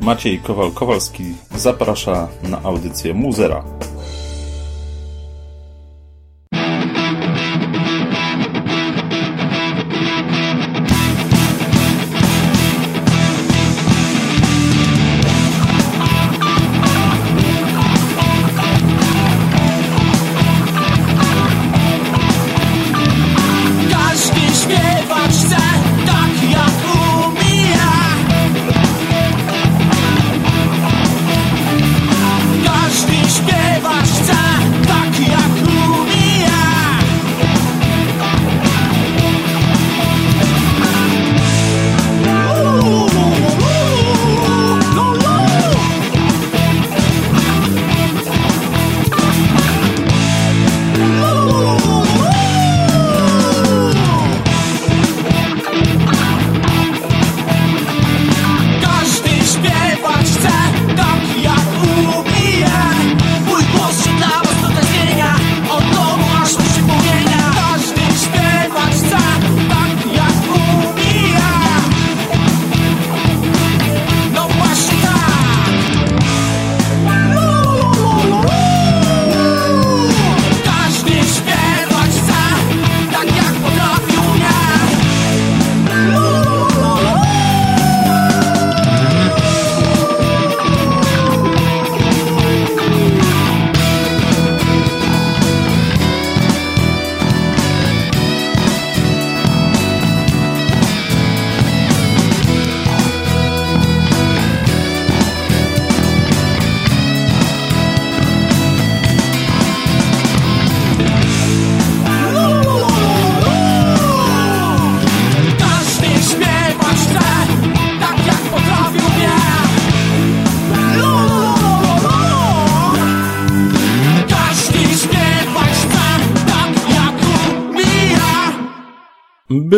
Maciej Kowal-Kowalski zaprasza na audycję Muzera.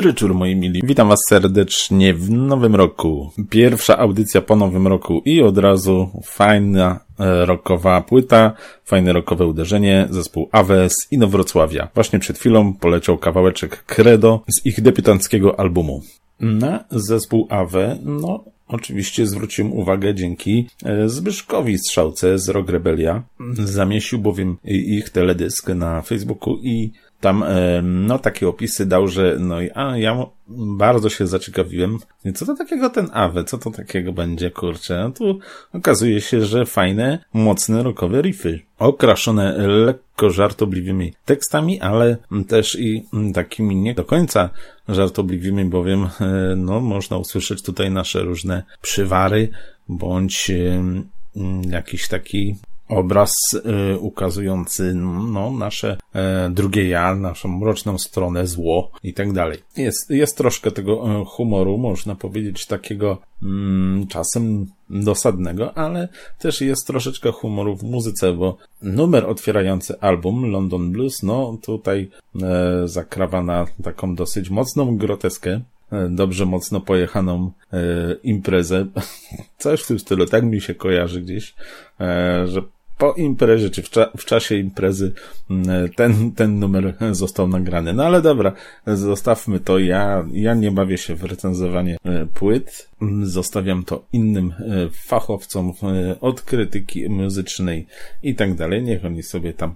Bryczur, moi mili. Witam Was serdecznie w nowym roku. Pierwsza audycja po nowym roku i od razu fajna e, rockowa płyta, fajne rockowe uderzenie, zespół AWS i Nowrocławia. Właśnie przed chwilą poleciał kawałeczek Credo z ich debiutanckiego albumu. Na zespół AW, no Oczywiście zwróciłem uwagę dzięki e, Zbyszkowi Strzałce z Rock Rebellia. Zamieścił bowiem ich teledysk na Facebooku i tam, no, takie opisy dał, że, no, a ja bardzo się zaciekawiłem, co to takiego ten Awe, co to takiego będzie, kurczę. No tu okazuje się, że fajne, mocne, rockowe riffy. Okraszone lekko żartobliwymi tekstami, ale też i takimi nie do końca żartobliwymi, bowiem, e, no, można usłyszeć tutaj nasze różne przywary, bądź jakiś taki obraz y, ukazujący no, nasze e, drugie ja, naszą mroczną stronę, zło i tak dalej. Jest, jest troszkę tego e, humoru, można powiedzieć, takiego mm, czasem dosadnego, ale też jest troszeczkę humoru w muzyce, bo numer otwierający album London Blues, no tutaj e, zakrawa na taką dosyć mocną groteskę, dobrze mocno pojechaną e, imprezę. Coś w tym stylu, tak mi się kojarzy gdzieś, e, że po imprezie, czy w, cza w, czasie imprezy mm, ten, ten numer został nagrany. No ale dobra, zostawmy to. Ja, ja nie bawię się w recenzowanie e, płyt. Zostawiam to innym e, fachowcom e, od krytyki muzycznej i tak dalej. Niech oni sobie tam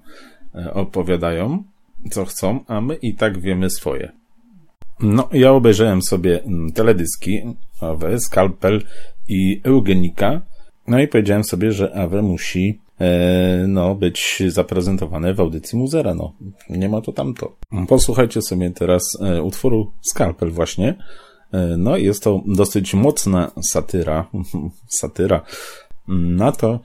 opowiadają, co chcą, a my i tak wiemy swoje. No, ja obejrzałem sobie mm, teledyski AW, Skalpel i Eugenika. No i powiedziałem sobie, że AW musi no, być zaprezentowane w audycji Muzera. No, nie ma to tamto. Posłuchajcie sobie teraz e, utworu Skalpel właśnie. E, no, jest to dosyć mocna satyra, satyra na to,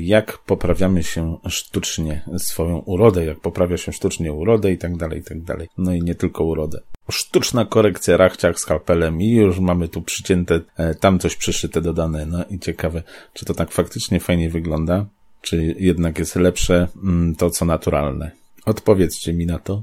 jak poprawiamy się sztucznie swoją urodę, jak poprawia się sztucznie urodę i tak dalej, i tak dalej. No i nie tylko urodę. Sztuczna korekcja rachciach skalpelem i już mamy tu przycięte, tam coś przyszyte, dodane. No i ciekawe, czy to tak faktycznie fajnie wygląda. Czy jednak jest lepsze mm, to, co naturalne? Odpowiedzcie mi na to.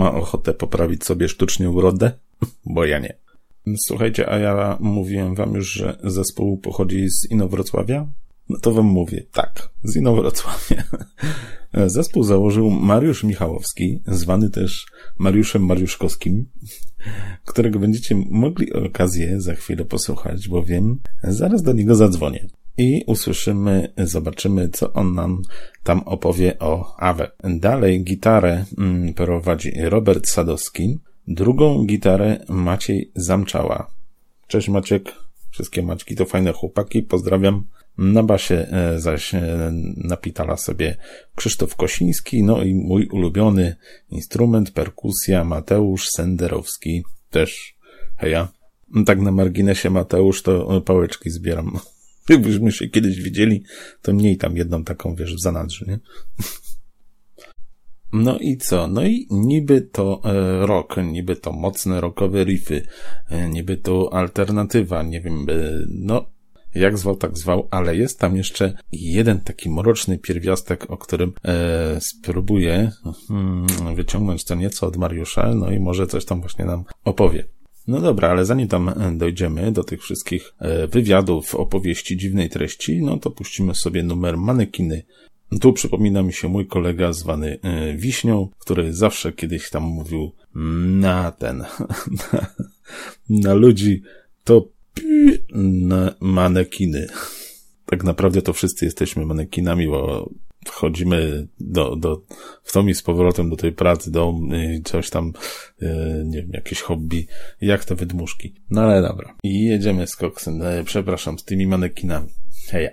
Ma ochotę poprawić sobie sztucznie urodę? Bo ja nie. Słuchajcie, a ja mówiłem wam już, że zespół pochodzi z Inowrocławia? No to wam mówię, tak, z Inowrocławia. Zespół założył Mariusz Michałowski, zwany też Mariuszem Mariuszkowskim, którego będziecie mogli okazję za chwilę posłuchać, bowiem zaraz do niego zadzwonię. I usłyszymy, zobaczymy, co on nam tam opowie o Awe. Dalej gitarę mm, prowadzi Robert Sadowski, drugą gitarę Maciej Zamczała. Cześć Maciek, wszystkie Maćki to fajne chłopaki, pozdrawiam. Na basie e, zaś e, napitala sobie Krzysztof Kosiński, no i mój ulubiony instrument, perkusja Mateusz Senderowski, też heja. Tak na marginesie Mateusz to e, pałeczki zbieram. Jakbyśmy się kiedyś widzieli, to mniej tam jedną taką, wiesz, w zanadrzu, nie? No i co? No i niby to e, niby to mocne rockowe riffy, e, niby to alternatywa, nie wiem, e, no jak zwał, tak zwał, ale jest tam jeszcze jeden taki mroczny pierwiastek, o którym e, spróbuję hmm, wyciągnąć to nieco od Mariusza, no i może coś tam właśnie nam opowie. No dobra, ale zanim tam e, dojdziemy do tych wszystkich e, wywiadów, opowieści dziwnej treści, no to puścimy sobie numer manekiny. Tu przypomina mi się mój kolega zwany e, Wiśnią, który zawsze kiedyś tam mówił na ten, na, na ludzi to na manekiny. Tak naprawdę to wszyscy jesteśmy manekinami, bo wchodzimy do, do, w tą i z powrotem do tej pracy, do y, coś tam, y, nie wiem, jakieś hobby, jak te wydmuszki. No ale dobra. I jedziemy z koksem, e, przepraszam, z tymi manekinami. Heja.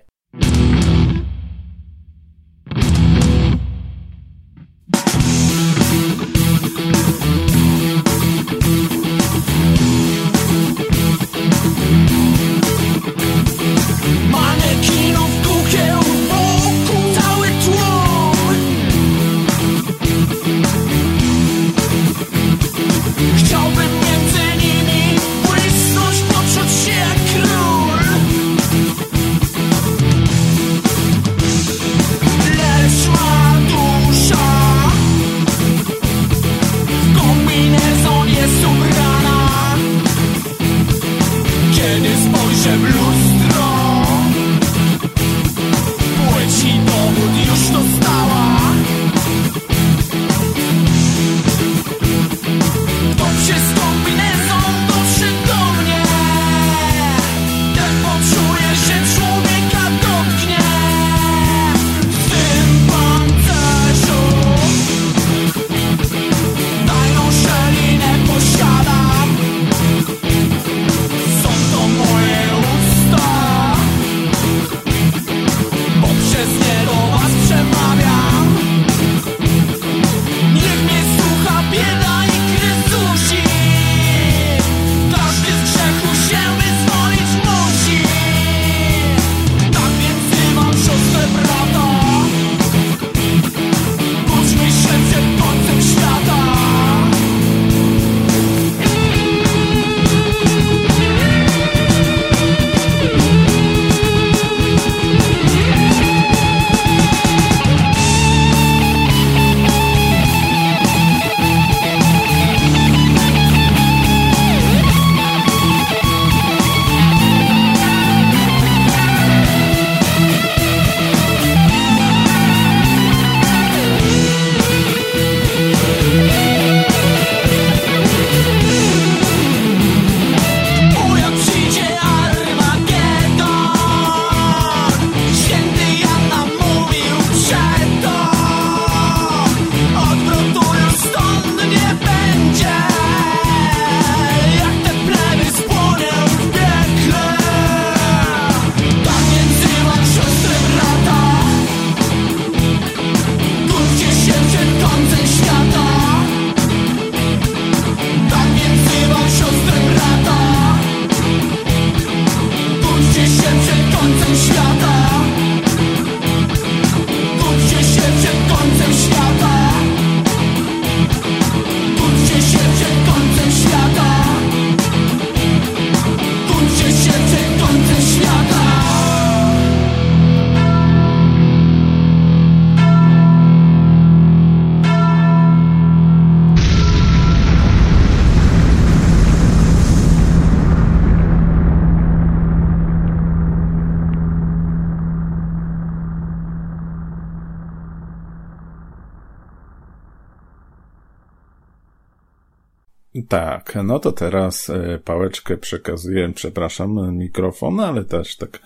Tak, no to teraz e, pałeczkę przekazuję, przepraszam, mikrofon, ale też tak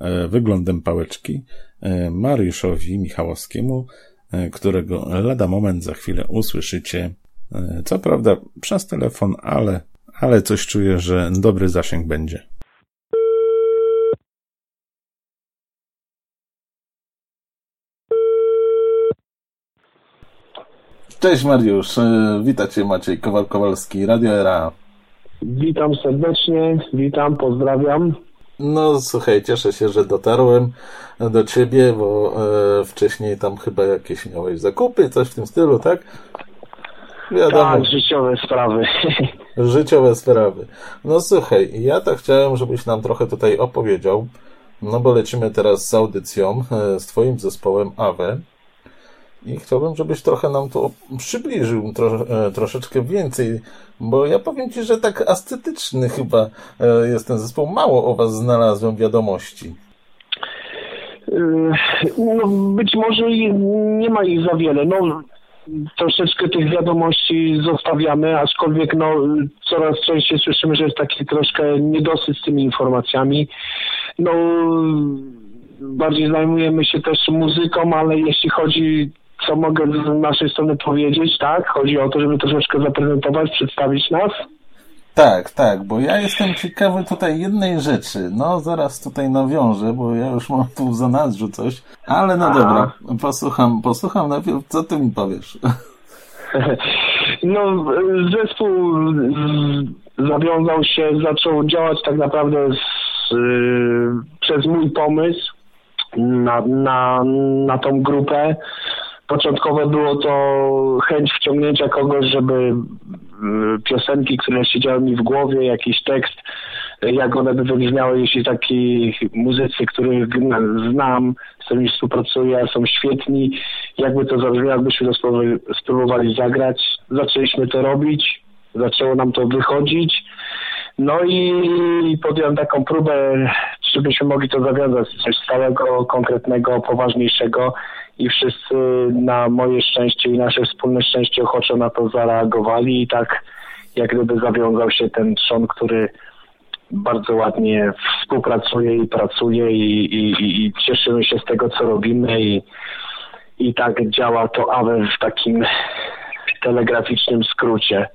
e, wyglądem pałeczki e, Mariuszowi Michałowskiemu, którego lada moment za chwilę usłyszycie. Co prawda przez telefon, ale, ale coś czuję, że dobry zasięg będzie. Cześć Mariusz, e, witajcie Maciej Kowal-Kowalski, Radio Era. Witam serdecznie, witam, pozdrawiam. No słuchaj, cieszę się, że dotarłem do ciebie, bo e, wcześniej tam chyba jakieś miałeś zakupy, coś w tym stylu, tak? Wiadomo, Tak, życiowe sprawy. życiowe sprawy. No słuchaj, ja tak chciałem, żebyś nam trochę tutaj opowiedział, no bo lecimy teraz z audycją e, z twoim zespołem AWE i chciałbym, żebyś trochę nam to przybliżył tro, e, troszeczkę więcej, bo ja powiem ci, że tak ascetyczny chyba e, jest ten zespół. Mało o was znalazłem wiadomości. Yy, No, być może nie ma ich za wiele. No, troszeczkę tych wiadomości zostawiamy, aczkolwiek no, coraz częściej słyszymy, że jest taki troszkę niedosyt z tymi informacjami. No, bardziej zajmujemy się też muzyką, ale jeśli chodzi, co mogę z naszej strony powiedzieć, tak? Chodzi o to, żeby troszeczkę zaprezentować, przedstawić nas. Tak, tak, bo ja jestem ciekawy tutaj jednej rzeczy. No, zaraz tutaj nawiążę, bo ja już mam tu w zanadrzu coś. Ale no Aha. dobra, posłucham, posłucham najpierw, co ty mi powiesz. No, zespół zawiązał się, zaczął działać tak naprawdę z, y, przez mój pomysł na, na, na tą grupę. Początkowo było to chęć wciągnięcia kogoś, żeby y, piosenki, które siedziały mi w głowie, jakiś tekst, jak one by wybrzmiały, jeśli taki muzycy, których znam, z którymi współpracuję, są świetni, jakby to zabrzmiało, jakbyśmy to spróbowali zagrać. Zaczęliśmy to robić, zaczęło nam to wychodzić. No i podjąłem taką próbę, żebyśmy mogli to zawiązać, coś stałego, konkretnego, poważniejszego i wszyscy na moje szczęście i nasze wspólne szczęście ochoczo na to zareagowali i tak jak gdyby zawiązał się ten trzon, który bardzo ładnie współpracuje i pracuje i, i, i- cieszymy się z tego, co robimy i, i tak działa to AWE w takim telegraficznym skrócie.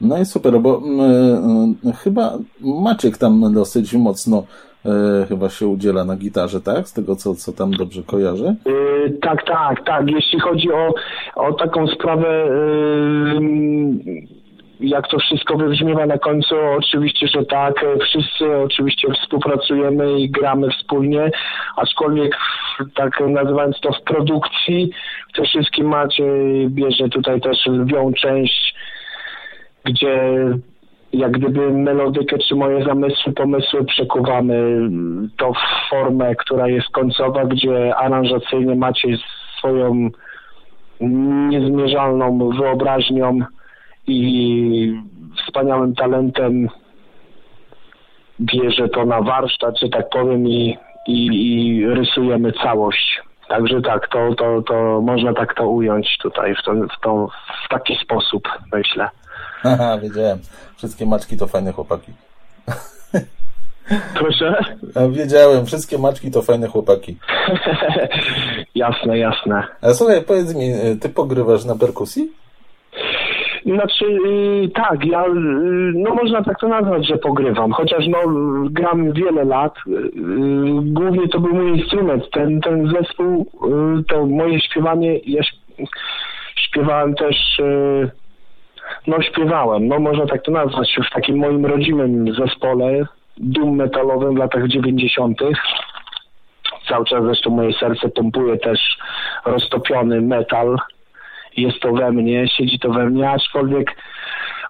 No i super, bo mm, e, chyba Maciek tam dosyć mocno e, chyba się udziela na gitarze, tak? Z tego, co, co tam dobrze kojarzę. Yy, tak, tak, tak. Jeśli chodzi o, o taką sprawę, yy, jak to wszystko wybrzmiewa na końcu, oczywiście, że tak. Wszyscy oczywiście współpracujemy i gramy wspólnie, aczkolwiek tak nazywając to w produkcji, to wszystkim Maciej bierze tutaj też lwią część, gdzie jak gdyby melodykę czy moje zamysły, pomysły przekuwamy to w formę, która jest końcowa, gdzie aranżacyjnie macie swoją niezmierzalną wyobraźnią i wspaniałym talentem bierze to na warsztat, że tak powiem i, i, i rysujemy całość. Także tak, to, to, to można tak to ująć tutaj w, to, w, to, w taki sposób, myślę. Haha, wiedziałem. Wszystkie Maczki to fajne chłopaki. Proszę? Wiedziałem, wszystkie Maczki to fajne chłopaki. jasne, jasne. A słuchaj, powiedz mi, e, ty pogrywasz na perkusji? Znaczy, y, tak, ja, y, no można tak to nazwać, że pogrywam, chociaż no gram wiele lat, y, głównie to był mój instrument, ten, ten zespół, to moje śpiewanie, ja śp- śpiewałem też, no śpiewałem, no można tak to nazwać, w takim moim rodzimym zespole, doom metalowym w latach 90. Cały czas zresztą moje serce pompuje też roztopiony metal, jest to we mnie, siedzi to we mnie, aczkolwiek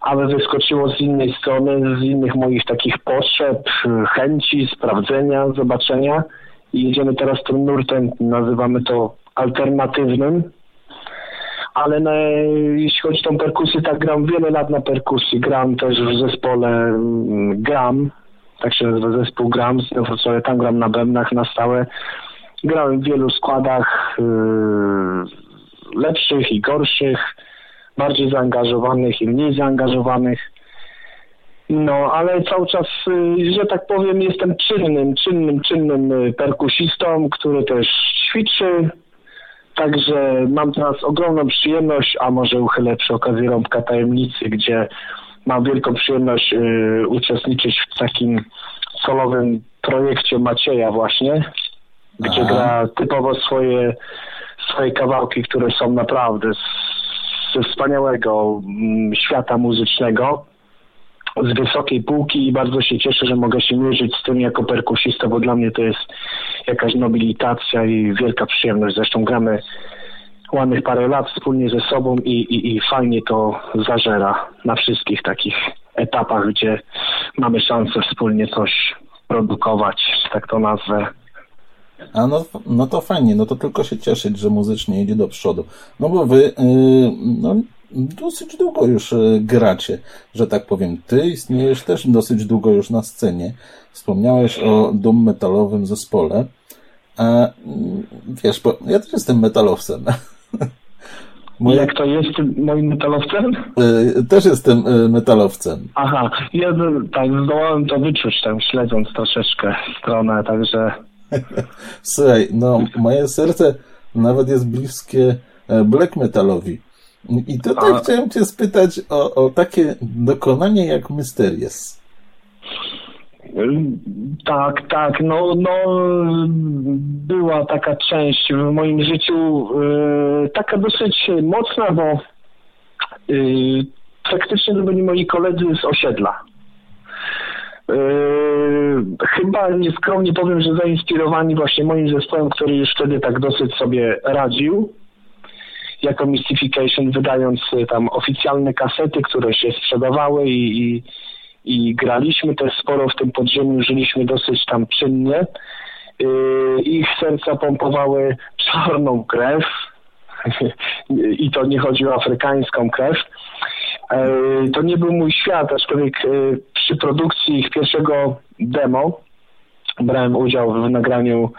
ale wyskoczyło z innej strony, z innych moich takich potrzeb, chęci, sprawdzenia, zobaczenia. I jedziemy teraz tym nurtem, nazywamy to alternatywnym, ale na, jeśli chodzi o tą perkusję, tak gram wiele lat na perkusji, gram też w zespole mm, Gram, tak się nazywa zespół Gram z Wrocławia, tam gram na bębnach na stałe, grałem w wielu składach, yy, lepszych i gorszych, bardziej zaangażowanych i mniej zaangażowanych. No, ale cały czas, y, że tak powiem, jestem czynnym, czynnym, czynnym y, perkusistą, który też ćwiczy. Także mam teraz ogromną przyjemność, a może uchylę przy okazji rąbka tajemnicy, gdzie mam wielką przyjemność y, uczestniczyć w takim solowym projekcie Macieja właśnie, gdzie Aha. gra typowo swoje, swoje kawałki, które są naprawdę z, ze wspaniałego mm, świata muzycznego, z wysokiej półki i bardzo się cieszę, że mogę się mierzyć z tym jako perkusista, bo dla mnie to jest jakaś nobilitacja i wielka przyjemność. Zresztą gramy ładnych parę lat wspólnie ze sobą i, i, i fajnie to zażera na wszystkich takich etapach, gdzie mamy szansę wspólnie coś produkować, tak to nazwę. A no, no to fajnie, no to tylko się cieszyć, że muzycznie idzie do przodu. No bo wy, yy, no, dosyć długo już yy, gracie, że tak powiem. Ty istniejesz też dosyć długo już na scenie. Wspomniałeś o doom metalowym zespole. A mm, wiesz, bo ja też jestem metalowcem. Moje, Jak to jest moim metalowcem? yy, też jestem yy, metalowcem. Aha, ja tak zdołałem to wyczuć tam śledząc troszeczkę stronę, także Słuchaj, no moje serce nawet jest bliskie e, black metalowi. I tutaj A- chciałem cię spytać o, o takie dokonanie jak Mysterious. Tak, tak. No, no, była taka część w moim życiu, yy, taka dosyć mocna, bo yy, praktycznie to byli moi koledzy z osiedla. Yy, chyba nieskromnie powiem, że zainspirowani właśnie moim zespołem, który już wtedy tak dosyć sobie radził jako Mystification, wydając y, tam oficjalne kasety, które się sprzedawały i, i, i graliśmy też sporo w tym podziemiu, żyliśmy dosyć tam czynnie. Yy, Ich serca pompowały czarną krew i to nie chodzi o afrykańską krew. Yy, To nie był mój świat, aczkolwiek yy, przy produkcji ich pierwszego demo brałem udział w nagraniu,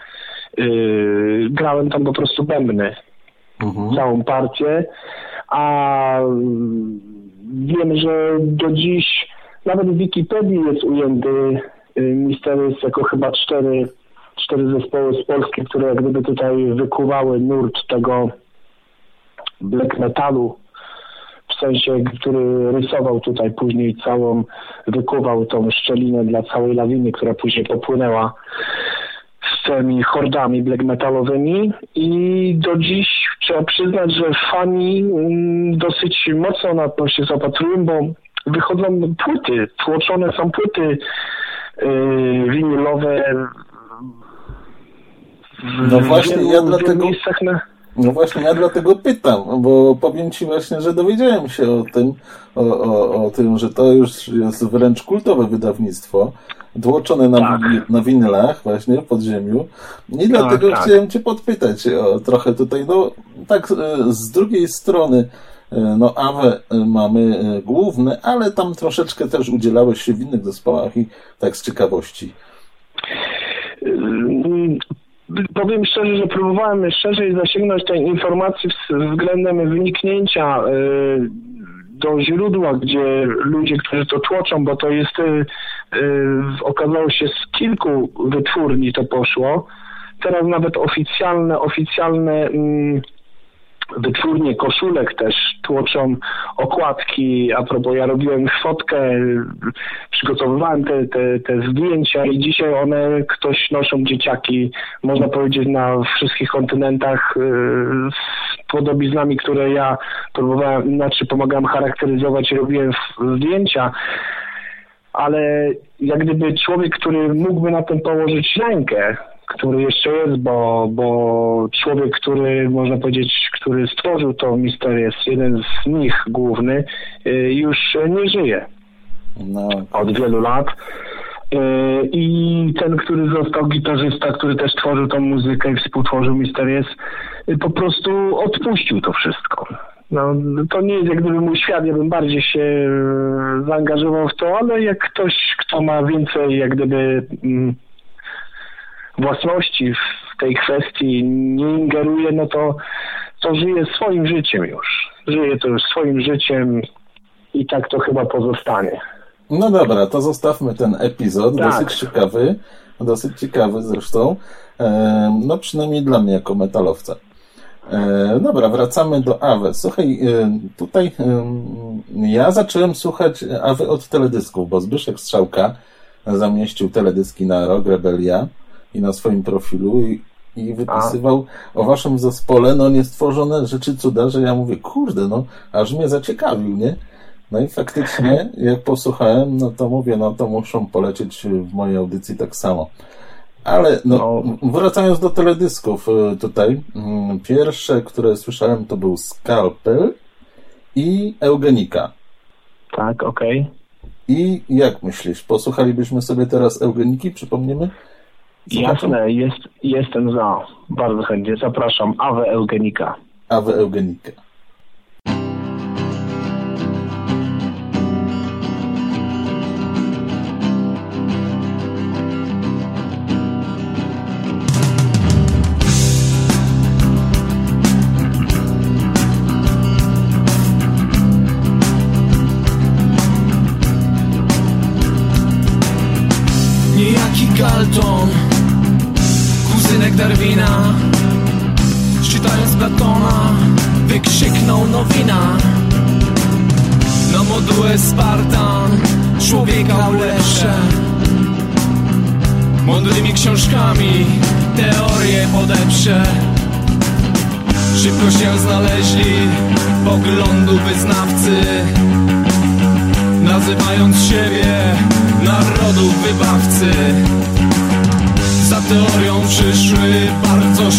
yy, grałem tam po prostu bębny, Mhm. całą partię, a wiem, że do dziś nawet w Wikipedii jest ujęty y, Mysterious jako chyba cztery, cztery zespoły z Polski, które jak gdyby tutaj wykuwały nurt tego black metalu, w sensie, który rysował tutaj później całą, wykuwał tą szczelinę dla całej lawiny, która później popłynęła z tymi hordami black metalowymi i do dziś trzeba przyznać, że fani mm, dosyć mocno na to się zapatrują, bo wychodzą płyty, tłoczone są płyty yy, winylowe w No właśnie, ja dlatego- miejscach na... No właśnie, ja dlatego pytam, bo powiem Ci właśnie, że dowiedziałem się o tym, o, o, o tym, że to już jest wręcz kultowe wydawnictwo, tłoczone na, Tak. wi- na winylach właśnie w podziemiu i dlatego tak. chciałem Cię podpytać o trochę tutaj, no tak e, z drugiej strony e, no Awe mamy e, główne, ale tam troszeczkę też udzielałeś się w innych zespołach i tak z ciekawości. Powiem szczerze, że próbowałem szerzej zasięgnąć tej informacji względem wyniknięcia y, do źródła, gdzie ludzie, którzy to tłoczą, bo to jest, y, y, okazało się z kilku wytwórni to poszło. Teraz nawet oficjalne, oficjalne mm, wytwórnie koszulek też tłoczą okładki. A propos, ja robiłem fotkę, y, przygotowywałem te, te, te zdjęcia i dzisiaj one ktoś noszą dzieciaki, można powiedzieć na wszystkich kontynentach y, z podobiznami, które ja próbowałem, znaczy pomagałem charakteryzować robiłem zdjęcia ale jak gdyby człowiek, który mógłby na tym położyć rękę, który jeszcze jest, bo, bo człowiek, który można powiedzieć, który stworzył to misterię, jeden z nich główny, y, już nie żyje No, od wielu lat. Y, I ten, który został gitarzysta, który też tworzył tą muzykę i współtworzył Mysterious, y, po prostu odpuścił to wszystko. No, to nie jest jak gdyby mój świat, ja bym bardziej się zaangażował w to, ale jak ktoś, kto ma więcej jak gdyby mm, własności w tej kwestii, nie ingeruje, no to, to żyje swoim życiem już. Żyje to już swoim życiem i tak to chyba pozostanie. No dobra, to zostawmy ten epizod, Tak. dosyć ciekawy, dosyć ciekawy zresztą, e, no przynajmniej dla mnie jako metalowca. E, dobra, wracamy do Awe. Słuchaj, e, tutaj ja zacząłem słuchać Awy od teledysków, bo Zbyszek Strzałka zamieścił teledyski na Rock Rebelia i na swoim profilu i, i wypisywał o waszym zespole, no niestworzone rzeczy cuda, że ja mówię, kurde, no aż mnie zaciekawił, nie? No i faktycznie, jak posłuchałem, no to mówię, no to muszą polecieć w mojej audycji tak samo. Ale no, No. wracając do teledysków y, tutaj, mm, pierwsze, które słyszałem, to był Skalpel i Eugenika. Tak, okej. I jak myślisz, posłuchalibyśmy sobie teraz Eugeniki, przypomnimy? Jasne, jest, jestem za. Bardzo chętnie. Zapraszam. Awe Eugenika. Awe Eugenika.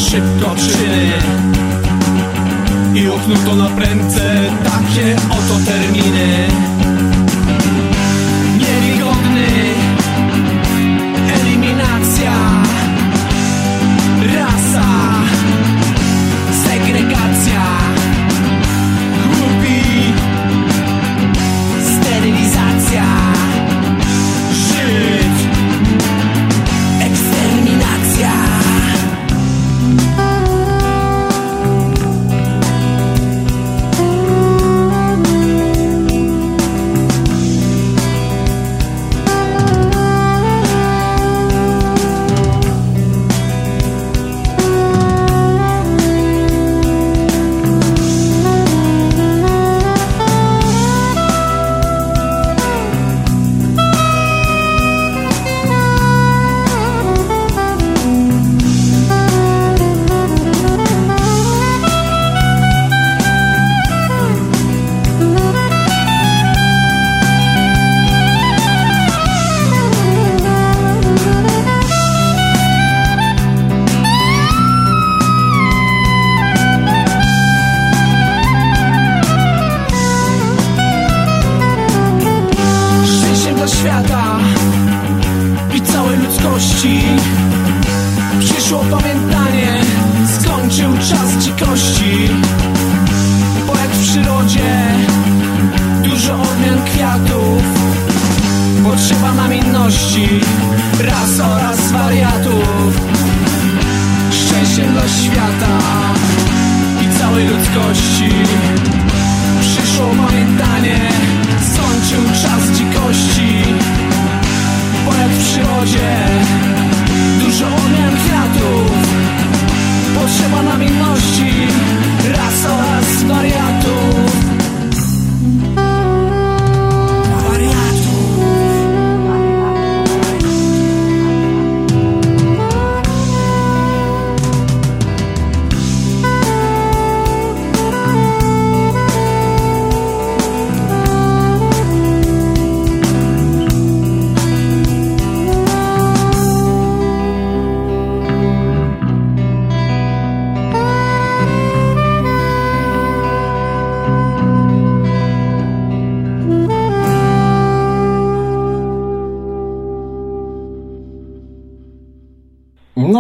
Szybko czyny I uchnuto na prędce takie oto terminy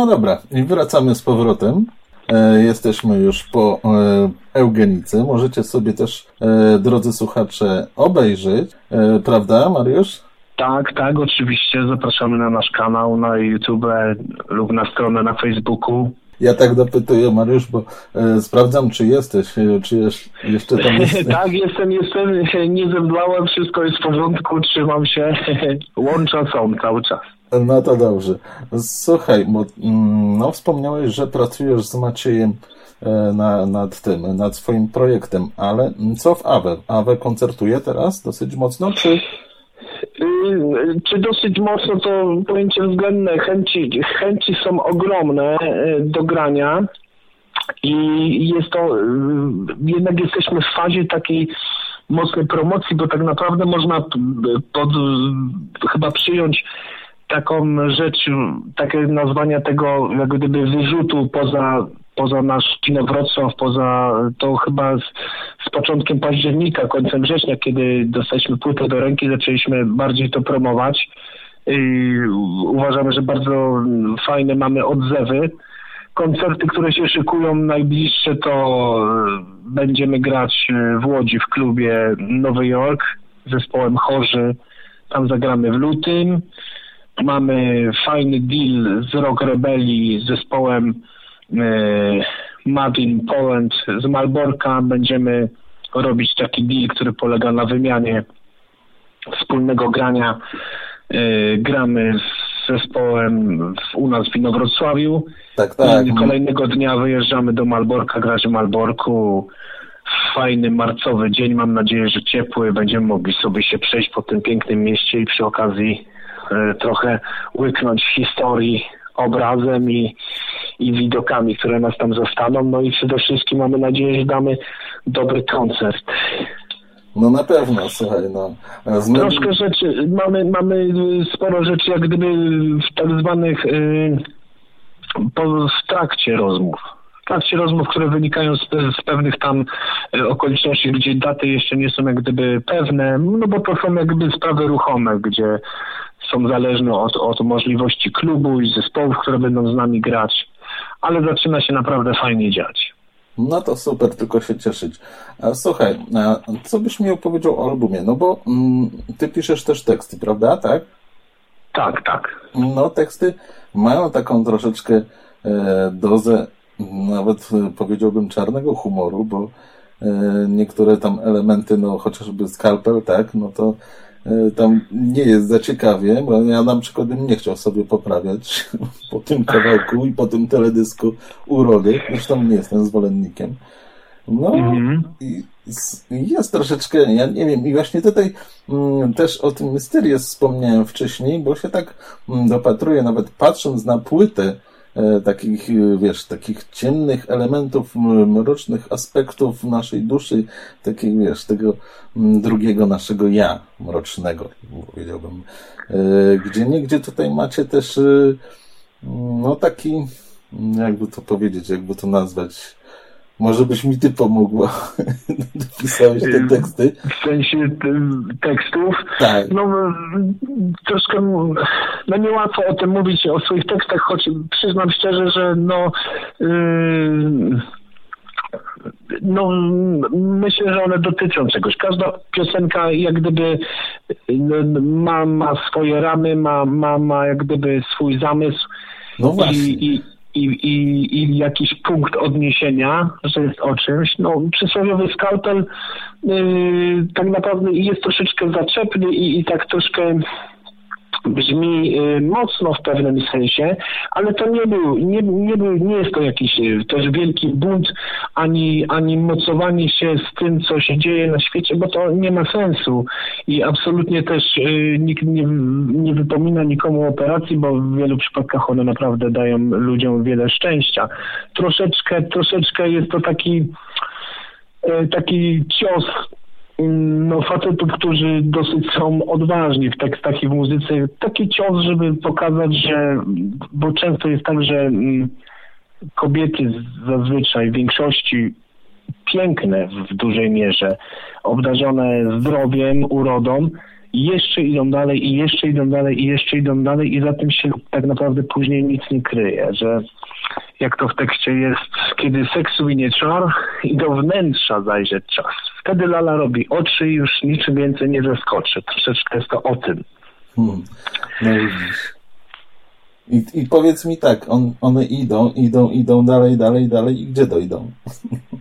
dobra, i wracamy z powrotem. E, jesteśmy już po e, Eugenicy. Możecie sobie też, e, drodzy słuchacze, obejrzeć. E, prawda, Mariusz? Tak, tak, oczywiście. Zapraszamy na nasz kanał na YouTube lub na stronę na Facebooku. Ja tak dopytuję, Mariusz, bo e, sprawdzam, czy jesteś, e, czy jeszcze tam jesteś. tak, jestem, jestem, nie zemdlałem, wszystko jest w porządku, trzymam się, łącza są cały czas. No to dobrze. Słuchaj, bo mm, no, wspomniałeś, że pracujesz z Maciejem e, na, nad tym, nad swoim projektem, ale co w Awe? Awe koncertuje teraz dosyć mocno, czy Y, Czy dosyć mocno to pojęcie względne, chęci, chęci są ogromne y, do grania i jest to, y, jednak jesteśmy w fazie takiej mocnej promocji, bo tak naprawdę można pod, chyba przyjąć taką rzecz, takie nazwania tego jak gdyby wyrzutu poza, poza nasz Kino Wrocław, poza to chyba z, z początkiem października, końcem września, kiedy dostaliśmy płytę do ręki, zaczęliśmy bardziej to promować. I uważamy, że bardzo fajne mamy odzewy. Koncerty, które się szykują najbliższe, to e, będziemy grać e, w Łodzi w klubie Nowy Jork z zespołem Chorzy. Tam zagramy w lutym. Mamy fajny deal z Rock Rebelii z zespołem e, Mad in Poland z Malborka. Będziemy robić taki deal, który polega na wymianie wspólnego grania. E, gramy z zespołem u nas w Inowrocławiu. tak, tak. Kolejnego dnia wyjeżdżamy do Malborka, grać w Malborku. Fajny marcowy dzień, mam nadzieję, że ciepły. Będziemy mogli sobie się przejść po tym pięknym mieście i przy okazji trochę łyknąć historii obrazem i, i widokami, które nas tam zostaną. No i przede wszystkim mamy nadzieję, że damy dobry koncert. No na pewno, słuchaj, no. A Z Troszkę rzeczy, mamy, mamy sporo rzeczy jak gdyby w tak zwanych y, po, w trakcie rozmów. Trakcie rozmów, które wynikają z, z pewnych tam y, okoliczności, gdzie daty jeszcze nie są jak gdyby pewne, no bo to są jak gdyby sprawy ruchome, gdzie są zależne od, od możliwości klubu i zespołów, które będą z nami grać, ale zaczyna się naprawdę fajnie dziać. No to super, tylko się cieszyć. Słuchaj, co byś mi opowiedział o albumie? No bo mm, ty piszesz też teksty, prawda? Tak? Tak, tak. No teksty mają taką troszeczkę e, dozę, nawet e, powiedziałbym czarnego humoru, bo e, niektóre tam elementy, no chociażby skalpel, tak, no to e, tam nie jest za ciekawie, bo ja na przykład bym nie chciał sobie poprawiać po tym kawałku i po tym teledysku urody, zresztą nie jestem zwolennikiem. No Mhm. i s- jest troszeczkę, ja nie wiem, i właśnie tutaj mm, też o tym Mysterious wspomniałem wcześniej, bo się tak mm, dopatruję, nawet patrząc na płytę takich, e, wiesz, takich ciemnych elementów, mrocznych aspektów naszej duszy, takiej, wiesz, tego drugiego naszego ja mrocznego, powiedziałbym, e, gdzie niegdzie tutaj macie też e, no taki, jakby to powiedzieć, jakby to nazwać, Może byś mi ty pomogła. Pisałeś te teksty. W sensie y, tekstów. Tak. No y, troszkę no niełatwo o tym mówić, o swoich tekstach, choć przyznam szczerze, że no yy, no myślę, że one dotyczą czegoś. Każda piosenka jak gdyby ma, ma swoje ramy, ma, ma, ma jak gdyby swój zamysł. No właśnie. I, i, i, i, i jakiś punkt odniesienia, że jest o czymś. No, przysłowiowy skalpel yy, tak naprawdę jest troszeczkę zaczepny i, i tak troszkę brzmi y, mocno w pewnym sensie, ale to nie był, nie, nie, był, nie jest to jakiś y, też wielki bunt, ani, ani mocowanie się z tym, co się dzieje na świecie, bo to nie ma sensu i absolutnie też y, nikt nie, nie wypomina nikomu operacji, bo w wielu przypadkach one naprawdę dają ludziom wiele szczęścia. Troszeczkę, troszeczkę jest to taki taki cios no, facetów, którzy dosyć są odważni w tekstach i w muzyce. Taki cios, żeby pokazać, że, bo często jest tak, że mm, kobiety zazwyczaj w większości piękne w dużej mierze, obdarzone zdrowiem, urodą, jeszcze idą dalej i jeszcze idą dalej i jeszcze idą dalej i za tym się tak naprawdę później nic nie kryje, że jak to w tekście jest, kiedy seksu minie czar i do wnętrza zajrzeć czas. Wtedy Lala robi oczy i już niczym więcej nie zaskoczy. Troszeczkę jest to o tym. Hmm. No widzisz. I, I powiedz mi tak, on, one idą, idą, idą dalej, dalej, dalej i gdzie dojdą?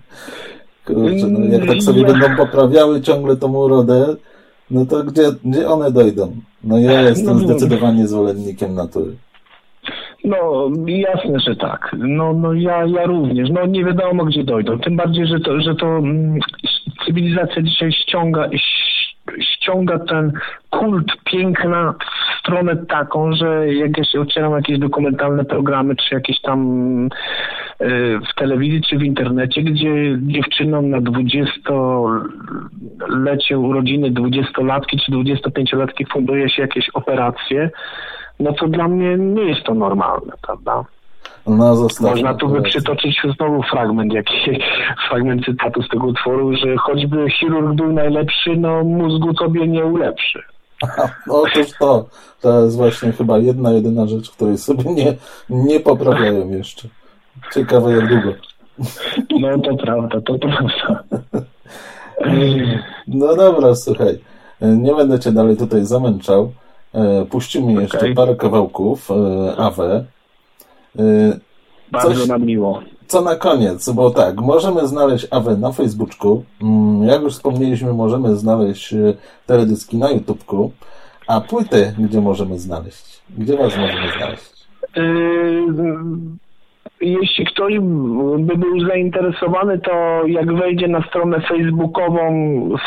Kurczę, no jak tak sobie Ja- będą poprawiały ciągle tą urodę, no to gdzie, gdzie one dojdą? No ja jestem No, zdecydowanie zwolennikiem natury. No, jasne, że tak. No, no ja, ja również. No nie wiadomo, gdzie dojdą. Tym bardziej, że to, że to mm, cywilizacja dzisiaj ściąga, ściąga ten kult piękna w stronę taką, że jak ja się ocieram jakieś dokumentalne programy, czy jakieś tam y, w telewizji, czy w internecie, gdzie dziewczynom na 20-lecie urodziny 20-latki czy 25-latki funduje się jakieś operacje, no to dla mnie nie jest to normalne, prawda? No, Można tu by przytoczyć znowu fragment, jaki, fragment cytatu z tego utworu, że choćby chirurg był najlepszy, no mózgu tobie nie ulepszy. Otóż to, to jest właśnie chyba jedna, jedyna rzecz, której sobie nie, nie poprawiają jeszcze. Ciekawe jak długo. No to prawda, to prawda. No dobra, słuchaj. Nie będę cię dalej tutaj zamęczał. E, Puścimy jeszcze Okej. parę kawałków e, Awe. E, Bardzo Coś- nam miło. Co na koniec, bo tak, możemy znaleźć Awe na Facebooku. Mm, Jak już wspomnieliśmy, możemy znaleźć e, teledyski na YouTubeku. A płyty, gdzie możemy znaleźć? Gdzie was możemy znaleźć? Yy, Jeśli ktoś by był zainteresowany, to jak wejdzie na stronę facebookową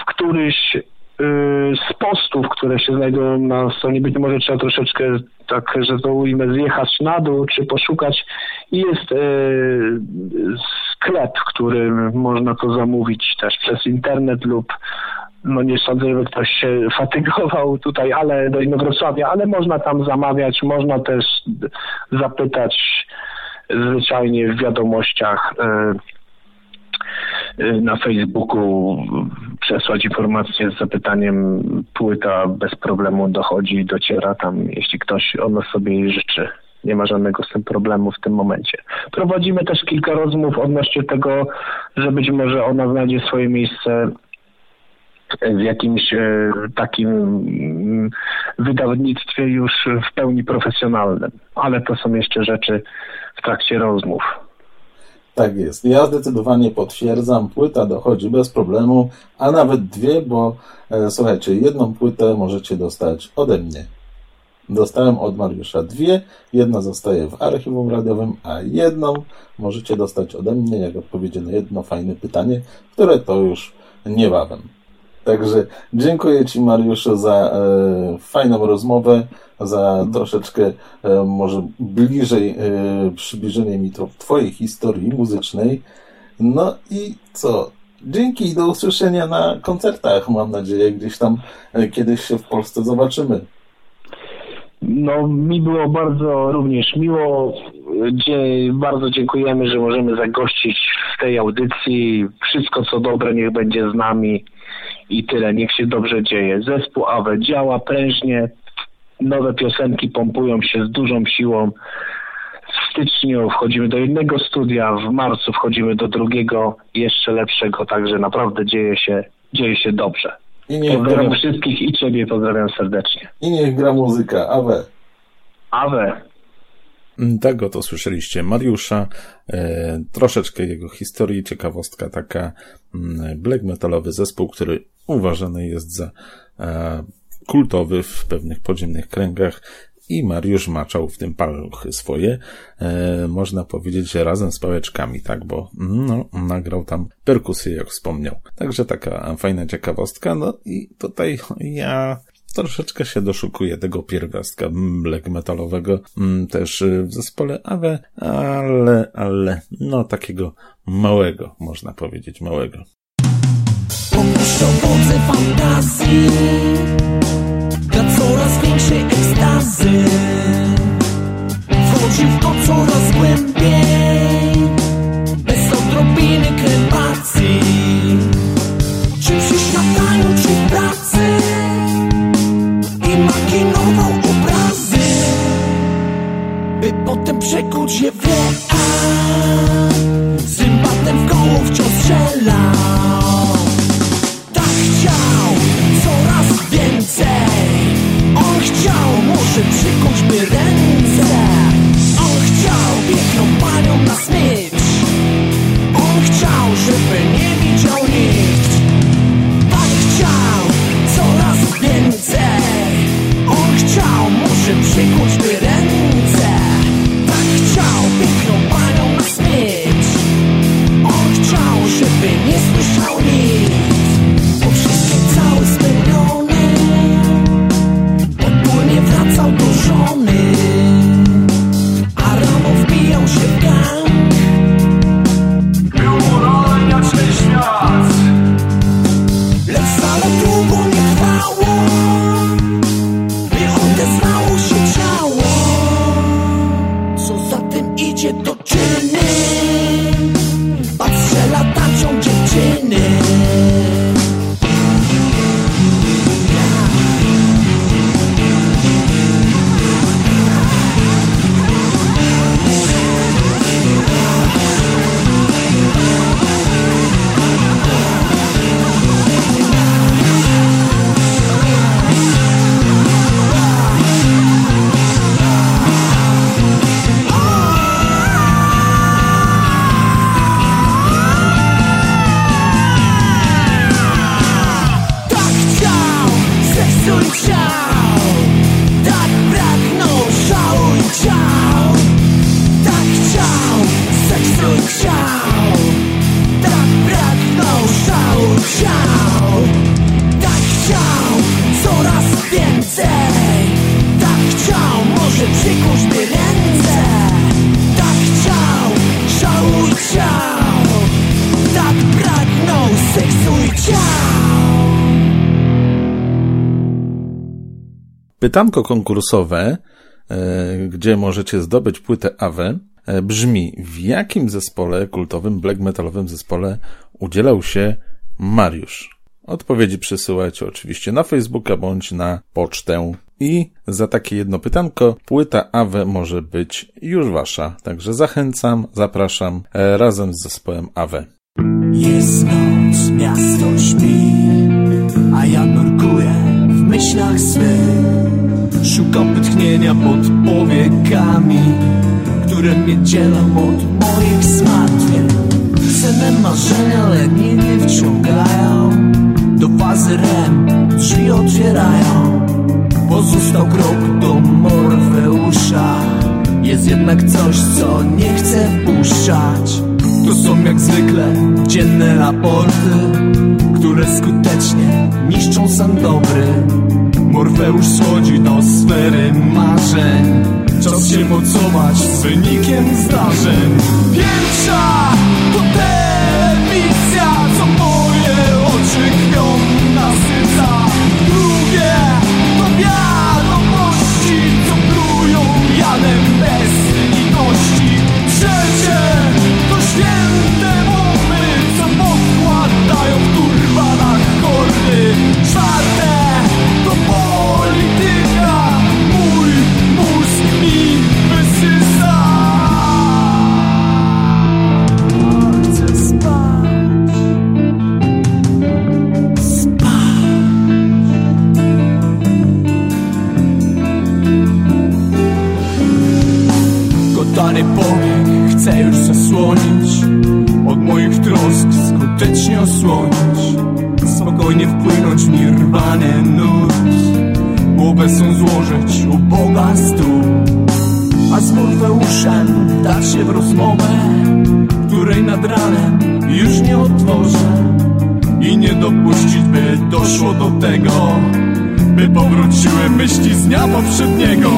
w któryś z postów, które się znajdują na stronie, być może trzeba troszeczkę, tak, że to ujmę, zjechać na dół, czy poszukać. I jest yy, sklep, w którym można to zamówić też przez internet lub no nie sądzę, żeby ktoś się fatygował tutaj, ale do Inowrocławia, ale można tam zamawiać, można też zapytać zwyczajnie w wiadomościach e, na Facebooku przesłać informację z zapytaniem płyta bez problemu dochodzi i dociera tam, jeśli ktoś od nas sobie jej życzy. Nie ma żadnego z tym problemu w tym momencie. Prowadzimy też kilka rozmów odnośnie tego, że być może ona znajdzie swoje miejsce w jakimś e, takim mm, wydawnictwie już w pełni profesjonalnym. Ale to są jeszcze rzeczy w trakcie rozmów. Tak jest. Ja zdecydowanie potwierdzam, płyta dochodzi bez problemu, a nawet dwie, bo e, słuchajcie, jedną płytę możecie dostać ode mnie. Dostałem od Mariusza dwie, jedna zostaje w archiwum radiowym, a jedną możecie dostać ode mnie, jak odpowiedzi na jedno fajne pytanie, które to już niebawem. Także dziękuję Ci Mariuszu za e, fajną rozmowę, za troszeczkę e, może bliżej e, przybliżenie mi to Twojej historii muzycznej. No i co? Dzięki i do usłyszenia na koncertach. Mam nadzieję, gdzieś tam e, kiedyś się w Polsce zobaczymy. No, mi było bardzo również miło. dzie- bardzo dziękujemy, że możemy zagościć w tej audycji. Wszystko co dobre niech będzie z nami i tyle. Niech się dobrze dzieje. Zespół AWE działa prężnie. Nowe piosenki pompują się z dużą siłą. W styczniu wchodzimy do jednego studia, w marcu wchodzimy do drugiego, jeszcze lepszego, także naprawdę dzieje się, dzieje się dobrze. I niech, gra, Pozdrawiam wszystkich i Ciebie pozdrawiam serdecznie. I niech gra muzyka, awe. Awe. Tego to słyszeliście Mariusza, e, troszeczkę jego historii, ciekawostka taka, mm, black metalowy zespół, który uważany jest za e, kultowy w pewnych podziemnych kręgach i Mariusz maczał w tym paluchy swoje, e, można powiedzieć razem z pałeczkami, tak, bo no, nagrał tam perkusję, jak wspomniał. Także taka fajna ciekawostka, no i tutaj ja troszeczkę się doszukuję tego pierwiastka black metalowego mm, też y, w zespole AWE, ale, ale no takiego małego, można powiedzieć małego. Pomóż owoce fantazji Dla coraz większej ekstazy. Wchodzi w to coraz głębiej Bez odrobiny krepacji. Czy przy śniadaniu, czy w pracy potem przekuć je w real Zymbatem w koło wciąż strzelał tak chciał coraz więcej. On chciał może przykuć by ręce Pytanko konkursowe, e, gdzie możecie zdobyć płytę AWE, brzmi, w jakim zespole, kultowym black metalowym zespole udzielał się Mariusz? Odpowiedzi przesyłajcie oczywiście na Facebooka bądź na pocztę. I za takie jedno pytanko płyta AWE może być już wasza. Także zachęcam, zapraszam e, razem z zespołem AWE. Jest noc, miasto śpi, a ja nurkuję myślach swych. Szukam wytchnienia pod powiekami, które mnie dzielą od moich zmartwień. Senne marzenia leniwie wciągają, do fazy REM drzwi otwierają. Pozostał krok do Morfeusza, jest jednak coś, co nie chcę wpuszczać. To są jak zwykle dzienne raporty Które skutecznie niszczą sen dobry. Morfeusz schodzi do sfery marzeń. Czas się mocować z wynikiem zdarzeń. Pierwsza to telewizja Co moje oczy krwią chcę już zasłonić Od moich trosk skutecznie osłonić Spokojnie wpłynąć w nirwane nurt Głowę są złożyć u Boga stół. A z Morfeuszem dać się w rozmowę Której nad ranem już nie otworzę. I nie dopuścić by doszło do tego By powróciły myśli z dnia poprzedniego.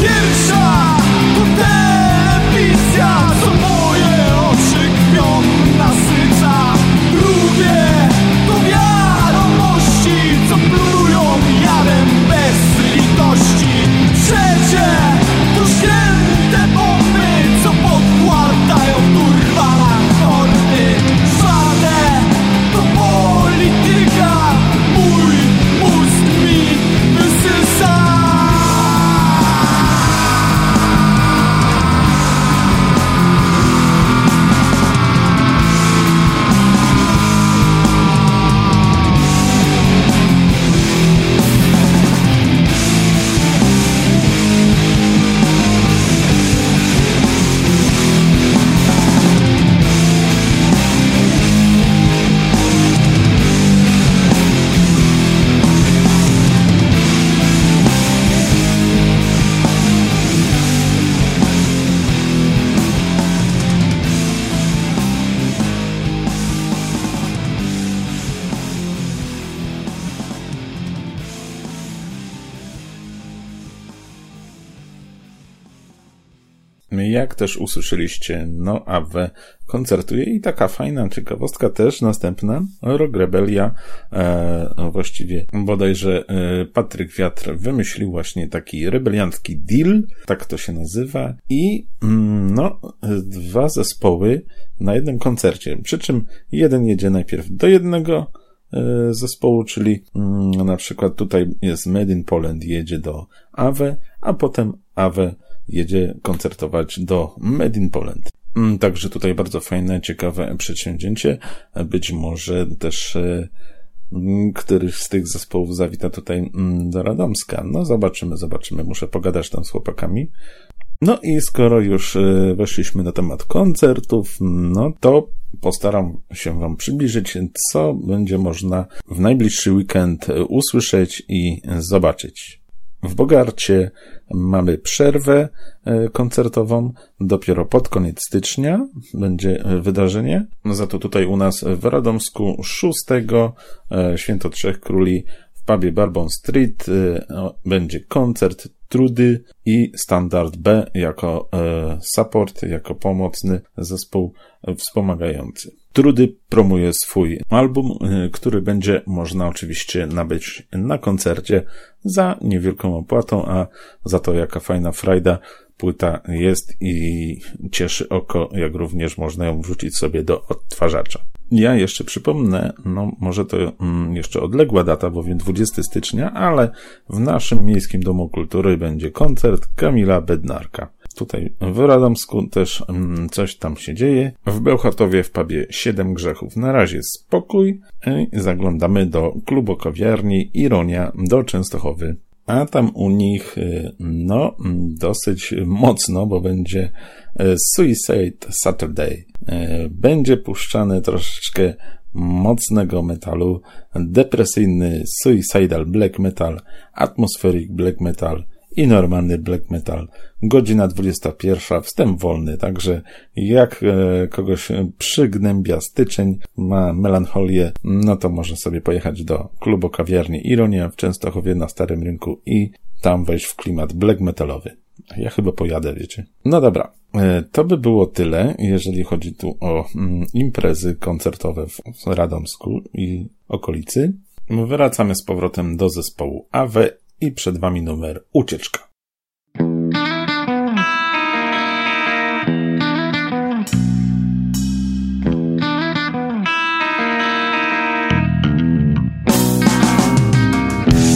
Pierwsza to Yeah! Jak też usłyszeliście, no Awe koncertuje i taka fajna ciekawostka też następna, Rock Rebelia, e, no właściwie bodajże e, Patryk Wiatr wymyślił właśnie taki rebeliancki deal, tak to się nazywa. I mm, no dwa zespoły na jednym koncercie, przy czym jeden jedzie najpierw do jednego e, zespołu, czyli mm, na przykład tutaj jest Made in Poland jedzie do Awe, a potem Awe jedzie koncertować do Made in Poland. Mm, Także tutaj bardzo fajne, ciekawe przedsięwzięcie. Być może też e, mm, któryś z tych zespołów zawita tutaj mm, do Radomska. No zobaczymy, zobaczymy. Muszę pogadać tam z chłopakami. No i skoro już e, weszliśmy na temat koncertów, no to postaram się Wam przybliżyć, co będzie można w najbliższy weekend e, usłyszeć i zobaczyć. W Bogarcie mamy przerwę e, koncertową. Dopiero pod koniec stycznia będzie e, wydarzenie. Za to tutaj u nas w Radomsku 6 e, Święto Trzech Króli w pubie Barbon Street będzie koncert Trudy i Standard B jako e, support, jako pomocny zespół wspomagający. Trudy promuje swój album, e, który będzie można oczywiście nabyć na koncercie za niewielką opłatą, a za to jaka fajna frajda płyta jest i cieszy oko, jak również można ją wrzucić sobie do odtwarzacza. Ja jeszcze przypomnę, no może to mm, jeszcze odległa data, bowiem 20 stycznia, ale w naszym Miejskim Domu Kultury będzie koncert Kamila Bednarka. Tutaj w Radomsku też mm, coś tam się dzieje. W Bełchatowie w pubie 7 grzechów. Na razie spokój zaglądamy do klubu kawiarni Ironia do Częstochowy. A tam u nich, y, no, dosyć mocno, bo będzie y, Suicide Saturday. Y, Będzie puszczany troszeczkę mocnego metalu, depresyjny suicidal black metal, atmospheric black metal i normalny black metal. Godzina 21, wstęp wolny, także jak e, kogoś przygnębia styczeń, ma melancholię, no to może sobie pojechać do klubu kawiarni Ironia w Częstochowie na Starym Rynku i tam wejść w klimat black metalowy. Ja chyba pojadę, wiecie. No dobra, e, to by było tyle, jeżeli chodzi tu o mm, imprezy koncertowe w Radomsku i okolicy. Wracamy z powrotem do zespołu AW i przed Wami numer Ucieczka.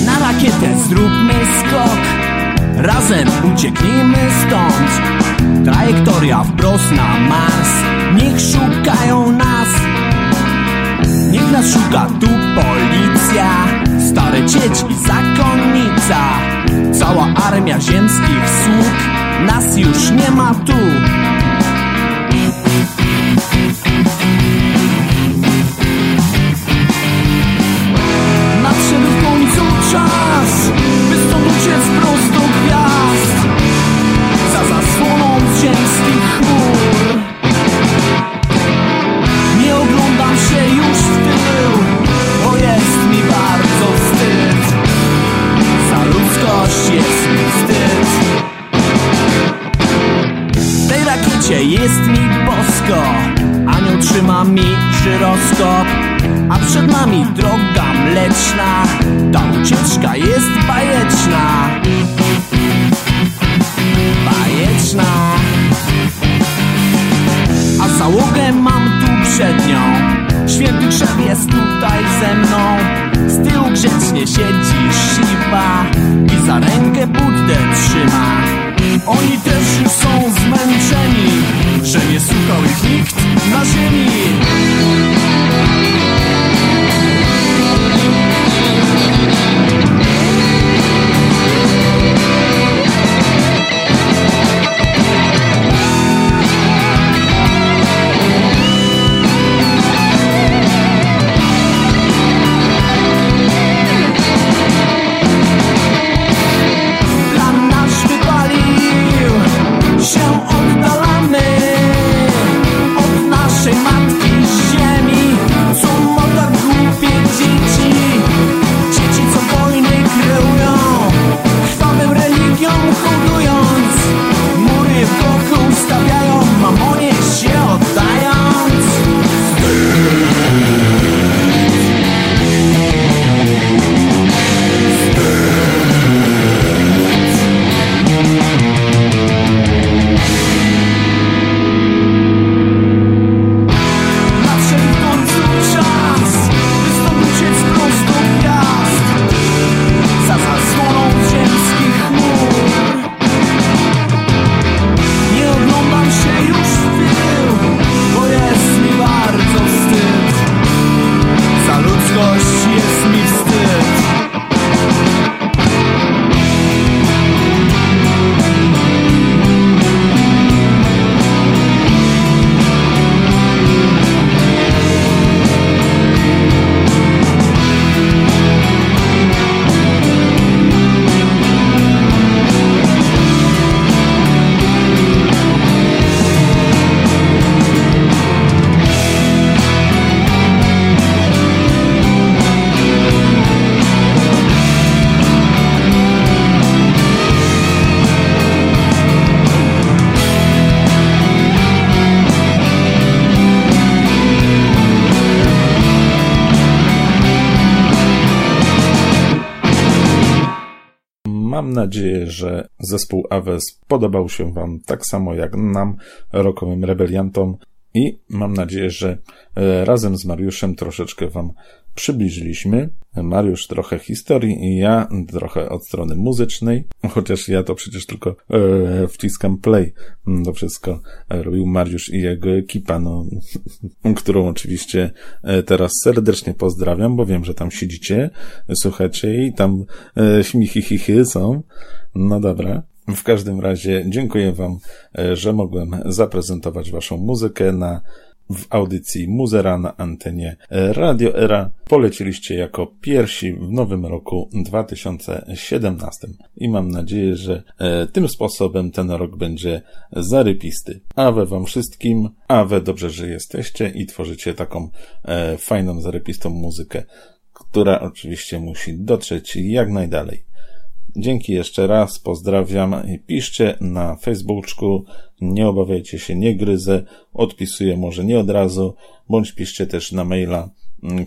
Na rakietę zróbmy skok. Razem ucieknijmy stąd. Trajektoria wprost na Mars. Niech szukają nas Niech nas szuka tu policja Stare dzieci zakonnica Cała armia ziemskich sług nas już nie ma tu. Żyroskop. A przed nami droga mleczna Ta ucieczka jest bajeczna. Bajeczna. A załogę mam tu przed nią. Święty krzew jest tutaj ze mną. Z tyłu grzecznie siedzi Shiva I za rękę Buddę trzyma. Oni też już są zmęczeni Że nie słuchał ich nikt na ziemi nadzieję, że zespół Aves podobał się Wam tak samo jak nam, rokowym rebeliantom i mam nadzieję, że e, razem z Mariuszem troszeczkę Wam przybliżyliśmy. Mariusz trochę historii i ja trochę od strony muzycznej, chociaż ja to przecież tylko e, wciskam play. To wszystko robił Mariusz i jego ekipa, no, którą oczywiście e, teraz serdecznie pozdrawiam, bo wiem, że tam siedzicie, słuchacie i tam e, są. No dobra. W każdym razie dziękuję Wam, e, że mogłem zaprezentować Waszą muzykę na w audycji Muzera na antenie Radio Era. Poleciliście jako pierwsi w nowym roku 2017 i mam nadzieję, że e, tym sposobem ten rok będzie zarypisty. Awe Wam wszystkim, Awe dobrze, że jesteście i tworzycie taką e, fajną, zarypistą muzykę, która oczywiście musi dotrzeć jak najdalej. Dzięki jeszcze raz, pozdrawiam. Piszcie na Facebooku, nie obawiajcie się, nie gryzę, odpisuję może nie od razu, bądź piszcie też na maila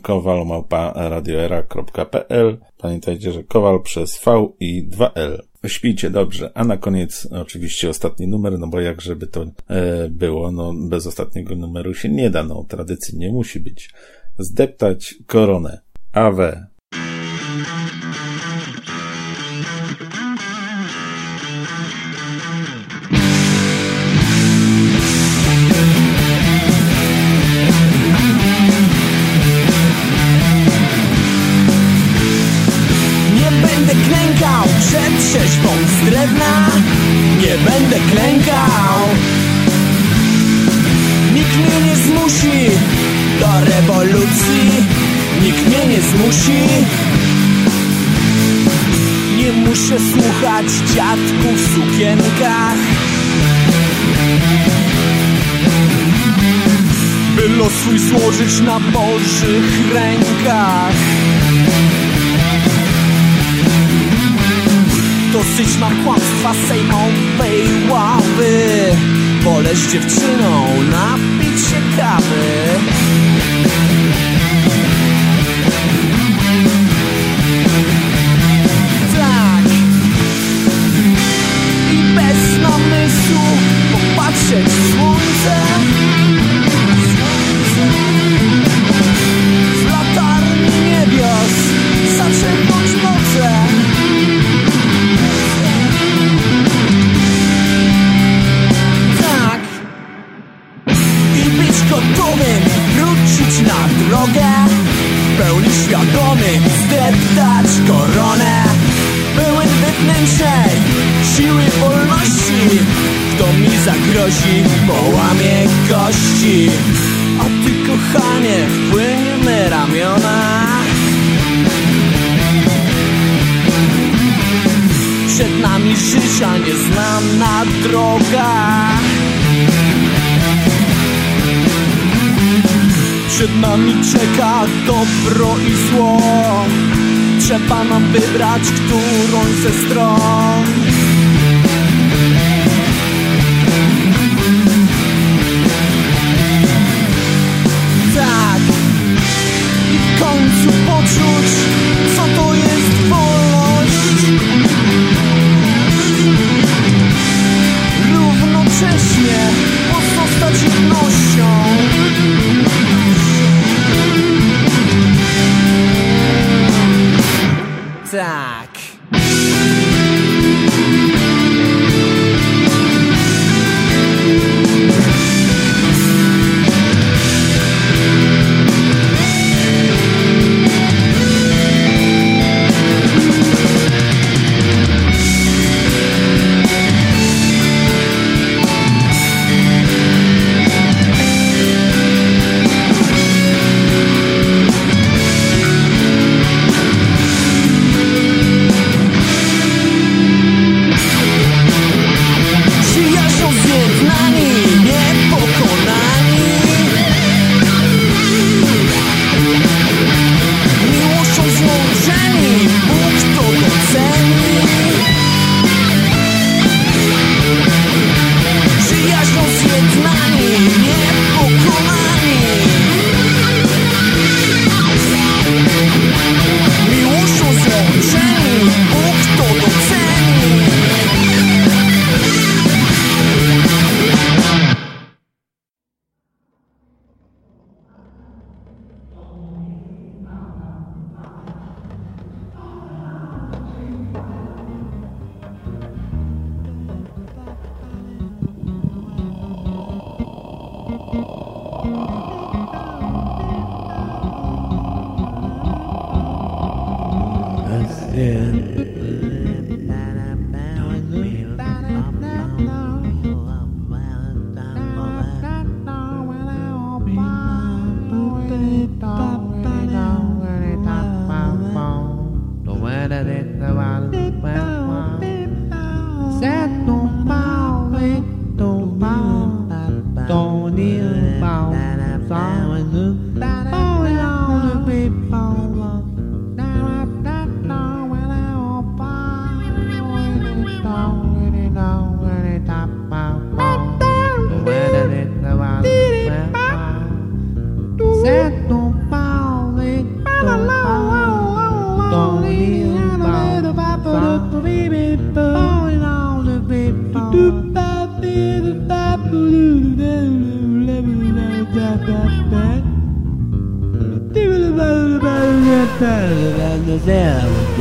kowal.radioera.pl Pamiętajcie, że kowal przez V i 2L. Śpijcie dobrze, a na koniec oczywiście ostatni numer, no bo jak żeby to e, było, no bez ostatniego numeru się nie da, no tradycyjnie musi być. Zdeptać koronę. Awe. Złożyć na bożych rękach. Dosyć mam kłamstwa sejmowej ławy. Wolę z dziewczyną napić się kawy. Tak. I bez namysłu popatrzeć w słońce Trzeba nam wybrać którąś ze stron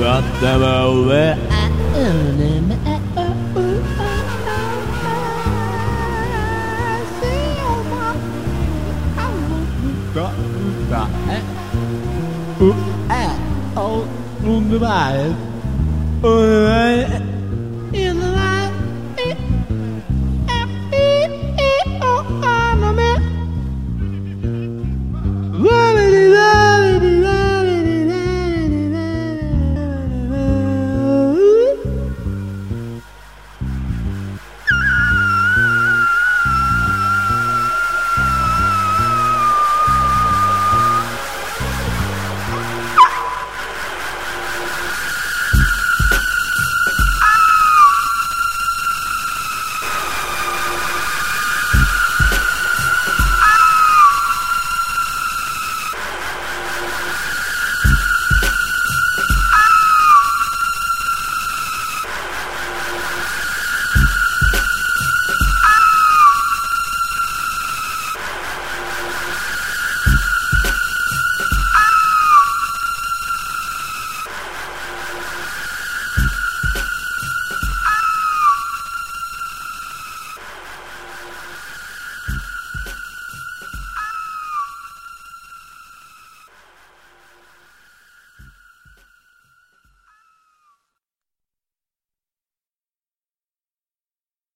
Brought them over. I own them. I own I see I want. I want. Brought. Brought. Ooh. Ah. Oh. Wunderbar. Oh.